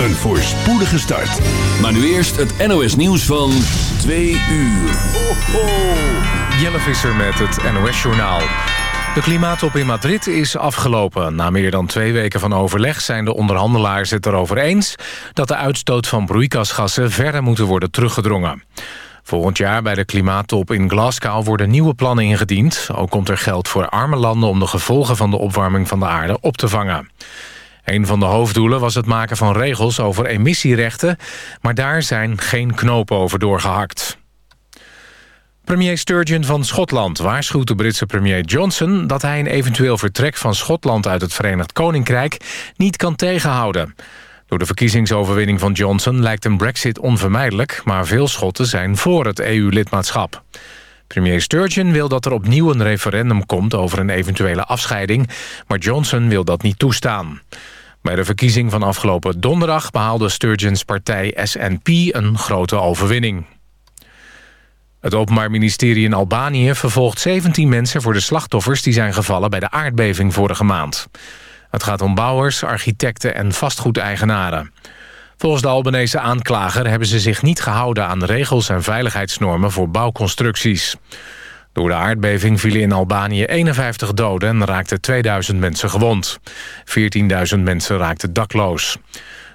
Een voorspoedige start. Maar nu eerst het NOS nieuws van 2 uur. Ho, ho. Jelle Visser met het NOS-journaal. De klimaattop in Madrid is afgelopen. Na meer dan twee weken van overleg zijn de onderhandelaars het erover eens... dat de uitstoot van broeikasgassen verder moeten worden teruggedrongen. Volgend jaar bij de klimaattop in Glasgow worden nieuwe plannen ingediend. Ook komt er geld voor arme landen om de gevolgen van de opwarming van de aarde op te vangen. Een van de hoofddoelen was het maken van regels over emissierechten... maar daar zijn geen knopen over doorgehakt. Premier Sturgeon van Schotland waarschuwt de Britse premier Johnson... dat hij een eventueel vertrek van Schotland uit het Verenigd Koninkrijk... niet kan tegenhouden. Door de verkiezingsoverwinning van Johnson lijkt een brexit onvermijdelijk... maar veel Schotten zijn voor het EU-lidmaatschap. Premier Sturgeon wil dat er opnieuw een referendum komt over een eventuele afscheiding... maar Johnson wil dat niet toestaan. Bij de verkiezing van afgelopen donderdag behaalde Sturgeons partij SNP een grote overwinning. Het Openbaar Ministerie in Albanië vervolgt 17 mensen voor de slachtoffers die zijn gevallen bij de aardbeving vorige maand. Het gaat om bouwers, architecten en vastgoedeigenaren. Volgens de Albanese aanklager hebben ze zich niet gehouden aan regels en veiligheidsnormen voor bouwconstructies. Door de aardbeving vielen in Albanië 51 doden en raakten 2000 mensen gewond. 14.000 mensen raakten dakloos.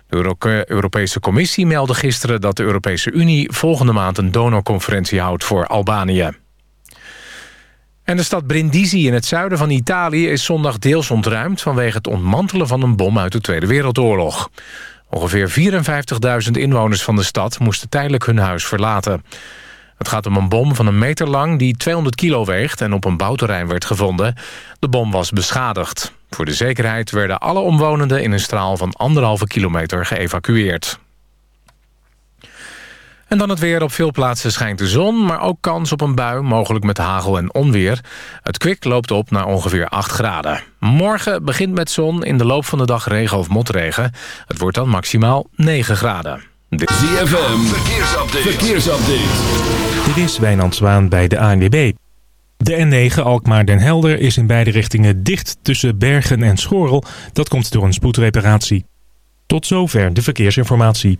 De Europese Commissie meldde gisteren dat de Europese Unie volgende maand een donorconferentie houdt voor Albanië. En de stad Brindisi in het zuiden van Italië is zondag deels ontruimd... vanwege het ontmantelen van een bom uit de Tweede Wereldoorlog. Ongeveer 54.000 inwoners van de stad moesten tijdelijk hun huis verlaten. Het gaat om een bom van een meter lang die 200 kilo weegt... en op een bouwterrein werd gevonden. De bom was beschadigd. Voor de zekerheid werden alle omwonenden in een straal van anderhalve kilometer geëvacueerd. En dan het weer. Op veel plaatsen schijnt de zon, maar ook kans op een bui, mogelijk met hagel en onweer. Het kwik loopt op naar ongeveer 8 graden. Morgen begint met zon, in de loop van de dag regen of motregen. Het wordt dan maximaal 9 graden. ZFM, verkeersupdate. verkeersupdate. Dit is Wijnand Zwaan bij de ANWB. De N9 Alkmaar-Den Helder is in beide richtingen dicht tussen Bergen en Schorel. Dat komt door een spoedreparatie. Tot zover de verkeersinformatie.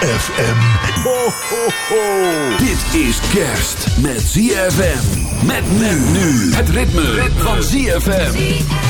ZFM. Ho, ho, ho. Dit is kerst met ZFM. Met men nu. Het ritme, ritme. van ZFM.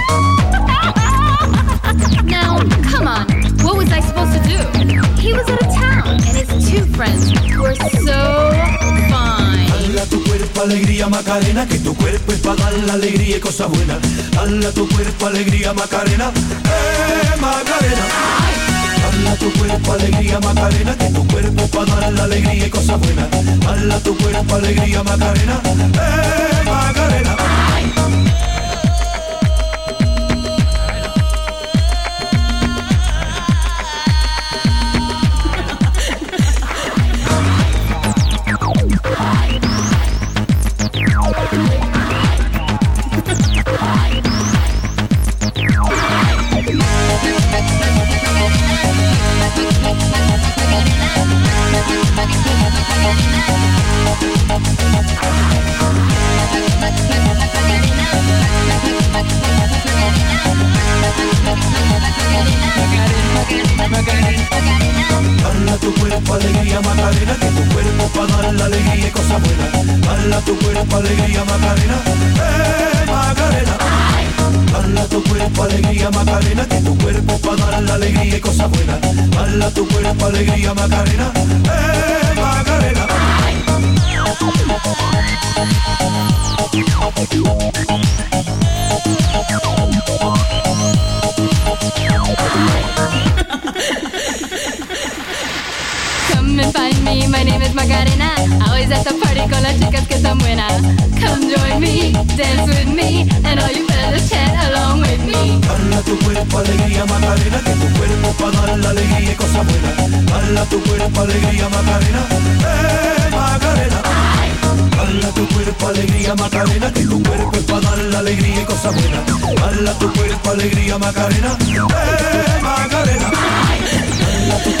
He was out of town, and his two friends were so fine. Alegría Macarena, que tu cuerpo es para dar la alegría y cosas buenas. Dala tu cuerpo alegría Macarena, eh Macarena. Tu cuerpo alegría Macarena, que tu cuerpo para dar la alegría y cosas buenas. Dala tu cuerpo alegría Macarena, eh Macarena. Dala cuerpo alegría Macarena, eh Macarena. Dala tu cuerpo alegría Macarena, que tu cuerpo para dar la alegría y cosas buenas. Dala tu cuerpo alegría Macarena, eh Macarena. Come my name is Macarena. Always at the party con las chicas que están buenas. Come join me, dance with me, and all you fellas chat along with me. Dala tu cuerpo alegría Macarena, que tu cuerpo para dar la alegría y cosas buenas. Dala tu cuerpo alegría Macarena, eh Macarena. Dala tu cuerpo alegría Macarena, que tu cuerpo es para dar la alegría y cosas buenas. Dala tu cuerpo alegría Macarena, eh Macarena. Cuerpo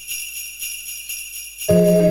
Have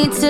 need to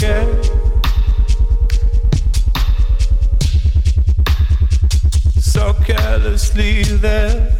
So carelessly there.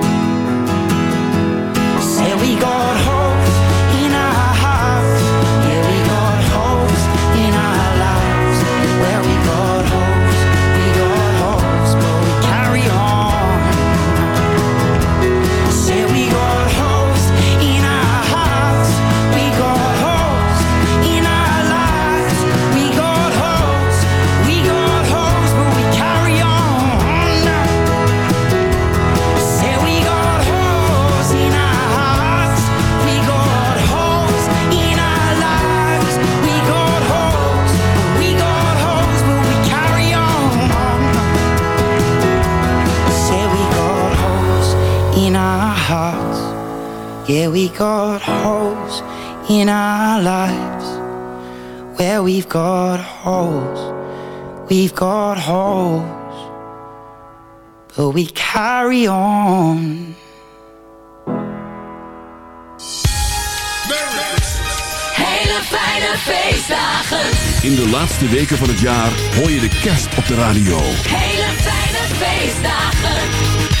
We got holes Yeah, we got holes in our lives. Where we've got holes, we've got holes, but we carry on. Hele fijne feestdagen. In de laatste weken van het jaar hoor je de kerst op de radio. Hele fijne feestdagen.